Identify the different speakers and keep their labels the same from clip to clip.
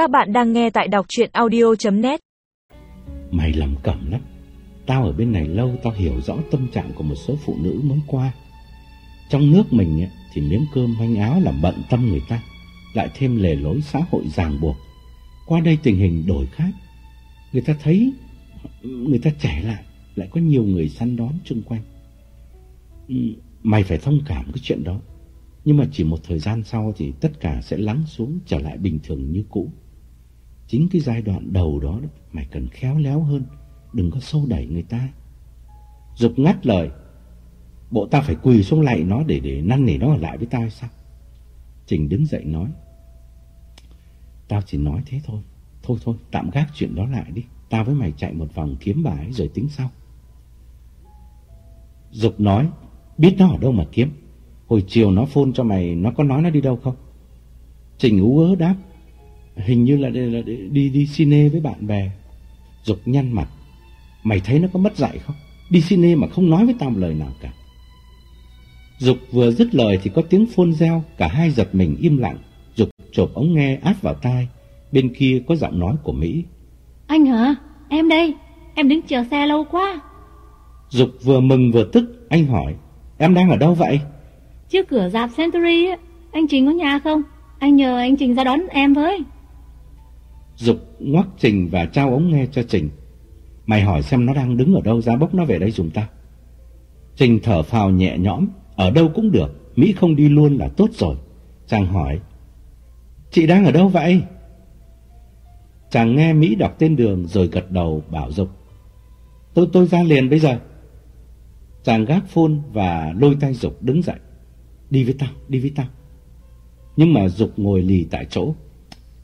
Speaker 1: Các bạn đang nghe tại đọc chuyện audio.net
Speaker 2: Mày làm cẩm lắm. Tao ở bên này lâu, tao hiểu rõ tâm trạng của một số phụ nữ mới qua. Trong nước mình thì miếng cơm manh áo làm bận tâm người ta, Lại thêm lề lối xã hội ràng buộc. Qua đây tình hình đổi khác. Người ta thấy, Người ta trẻ lại Lại có nhiều người săn đón chung quanh. Ừ, mày phải thông cảm cái chuyện đó. Nhưng mà chỉ một thời gian sau Thì tất cả sẽ lắng xuống, trở lại bình thường như cũ. Chính cái giai đoạn đầu đó, đó Mày cần khéo léo hơn Đừng có sâu đẩy người ta. Dục ngắt lời Bộ tao phải quỳ xuống lạy nó để để năn nỉ nó ở lại với tao hay sao? Trình đứng dậy nói Tao chỉ nói thế thôi Thôi thôi tạm gác chuyện đó lại đi. Tao với mày chạy một vòng kiếm bà ấy rồi tính sau. Dục nói Biết nó ở đâu mà kiếm? Hồi chiều nó phun cho mày Nó có nói nó đi đâu không? Trình ú ớ đáp Hình như là, là đi, đi cine với bạn bè. Dục nhăn mặt. Mày thấy nó có mất dạy không? Đi cine mà không nói với tao một lời nào cả. Dục vừa dứt lời Thì có tiếng phôn reo Cả hai giật mình im lặng. Dục chộp ống nghe áp vào tai. Bên kia có giọng nói của Mỹ.
Speaker 3: Anh hả? Em đây, em đứng chờ xe lâu quá.
Speaker 2: Dục vừa mừng vừa tức Anh hỏi Em đang ở đâu vậy?
Speaker 3: Trước cửa dạp Century á, anh Trình có nhà không? Anh nhờ anh Trình ra đón em với.
Speaker 2: Dục ngoắc Trình và trao ống nghe cho Trình. Mày hỏi xem nó đang đứng ở đâu ra bốc nó về đây dùng tao Trình thở phào nhẹ nhõm Ở đâu cũng được Mỹ không đi luôn là tốt rồi. Chàng hỏi Chị đang ở đâu vậy? Chàng nghe Mỹ đọc tên đường Rồi gật đầu bảo Dục Tôi tôi ra liền bây giờ. Chàng gác phone và lôi tay Dục đứng dậy Đi với tao, đi với tao. Nhưng mà Dục ngồi lì tại chỗ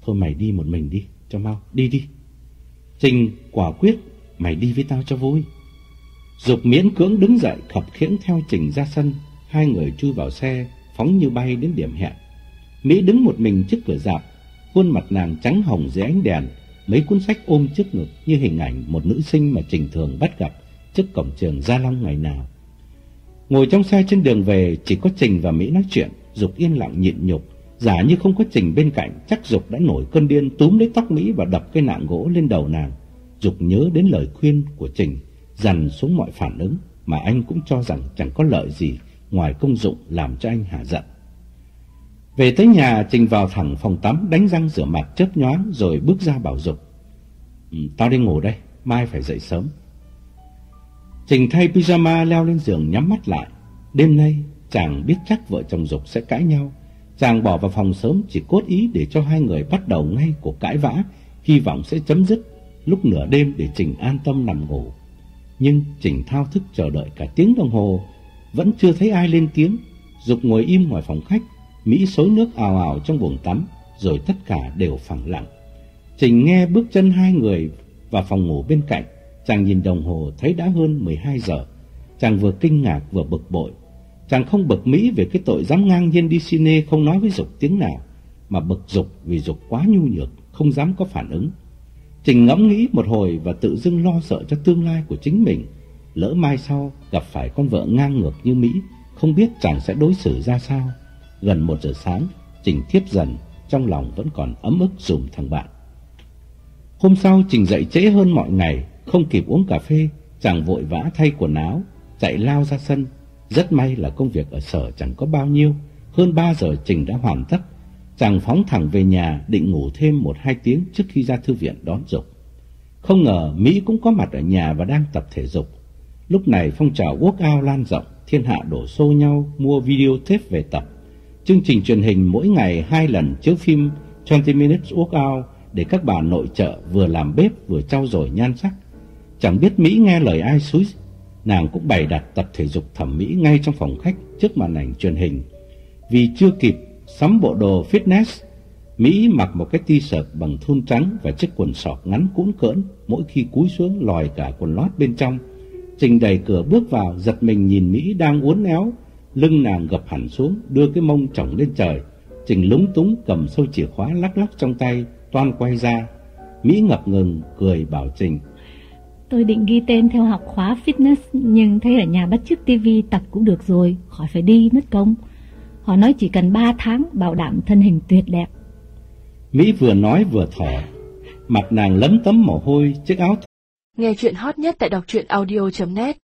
Speaker 2: Thôi mày đi một mình đi. Cho mau, đi đi. Trình quả quyết Mày đi với tao cho vui. Dục miễn cưỡng đứng dậy khập khiễng theo Trình ra sân. Hai người chui vào xe Phóng như bay đến điểm hẹn. Mỹ đứng một mình trước cửa dạp. Khuôn mặt nàng trắng hồng dưới ánh đèn. Mấy cuốn sách ôm trước ngực Như hình ảnh một nữ sinh mà Trình thường bắt gặp Trước cổng trường Gia Long ngày nào. Ngồi trong xe trên đường về Chỉ có Trình và Mỹ nói chuyện Dục yên lặng nhịn nhục. Giả như không có Trình bên cạnh, Chắc Dục đã nổi cơn điên túm lấy tóc Mỹ Và đập cây nạng gỗ lên đầu nàng. Dục nhớ đến lời khuyên của Trình, Dằn xuống mọi phản ứng Mà anh cũng cho rằng chẳng có lợi gì Ngoài công dụng làm cho anh hạ giận. Về tới nhà, Trình vào thẳng phòng tắm, Đánh răng rửa mặt, chớp nhoáng Rồi bước ra bảo Dục ừ, Tao đi ngủ đây, Mai phải dậy sớm. Trình thay pyjama leo lên giường nhắm mắt lại. Đêm nay, chàng biết chắc vợ chồng Dục sẽ cãi nhau Chàng bỏ vào phòng sớm chỉ cốt ý để cho hai người bắt đầu ngay cuộc cãi vã, Hy vọng sẽ chấm dứt lúc nửa đêm để Trình an tâm nằm ngủ. Nhưng Trình thao thức chờ đợi cả tiếng đồng hồ, Vẫn chưa thấy ai lên tiếng. Dục ngồi im ngoài phòng khách, Mỹ xối nước ào ào trong buồng tắm, Rồi tất cả đều phẳng lặng. Trình nghe bước chân hai người vào phòng ngủ bên cạnh, Chàng nhìn đồng hồ thấy đã hơn 12 giờ. Chàng vừa kinh ngạc vừa bực bội Chàng không bực Mỹ về cái tội dám ngang nhiên đi cine không nói với Dục tiếng nào, Mà bực Dục vì Dục quá nhu nhược, Không dám có phản ứng. Trình ngẫm nghĩ một hồi và tự dưng lo sợ cho tương lai của chính mình. Lỡ mai sau gặp phải con vợ ngang ngược như Mỹ, Không biết chàng sẽ đối xử ra sao. Gần một giờ sáng, Trình thiếp dần, Trong lòng vẫn còn ấm ức dùm thằng bạn. Hôm sau, Trình dậy trễ hơn mọi ngày, Không kịp uống cà phê, Chàng vội vã thay quần áo, Chạy lao ra sân. Rất may là công việc ở sở chẳng có bao nhiêu Hơn 3 giờ Trình đã hoàn tất Chàng phóng thẳng về nhà định ngủ thêm một hai tiếng trước khi ra thư viện đón Dục. Không ngờ Mỹ cũng có mặt ở nhà và đang tập thể dục. Lúc này phong trào workout lan rộng, thiên hạ đổ xô nhau mua video tape về tập. Chương trình truyền hình mỗi ngày hai lần chiếu phim 20 Minutes Workout để các bà nội trợ vừa làm bếp vừa trau dồi nhan sắc. Chẳng biết Mỹ nghe lời ai xúi, nàng cũng bày đặt tập thể dục thẩm mỹ ngay trong phòng khách trước màn ảnh truyền hình. Vì chưa kịp sắm bộ đồ fitness, Mỹ mặc một cái t-shirt bằng thun trắng và chiếc quần sọt ngắn cũn cỡn, mỗi khi cúi xuống lòi cả quần lót bên trong. Trình đẩy cửa bước vào, giật mình nhìn Mỹ đang uốn éo, lưng nàng gập hẳn xuống, đưa cái mông trọng lên trời. Trình lúng túng cầm sâu chìa khóa lắc lắc trong tay, toan quay ra. Mỹ ngập ngừng, cười bảo Trình.
Speaker 3: Tôi định ghi tên theo học khóa fitness nhưng thấy ở nhà bắt chước tivi tập cũng được rồi, khỏi phải đi mất công. Họ nói chỉ cần 3 tháng bảo đảm thân hình tuyệt đẹp.
Speaker 2: Mỹ vừa nói vừa thở, mặt nàng lấm tấm mồ hôi, chiếc áo
Speaker 4: Nghe chuyện hot nhất tại đọc truyện audio.net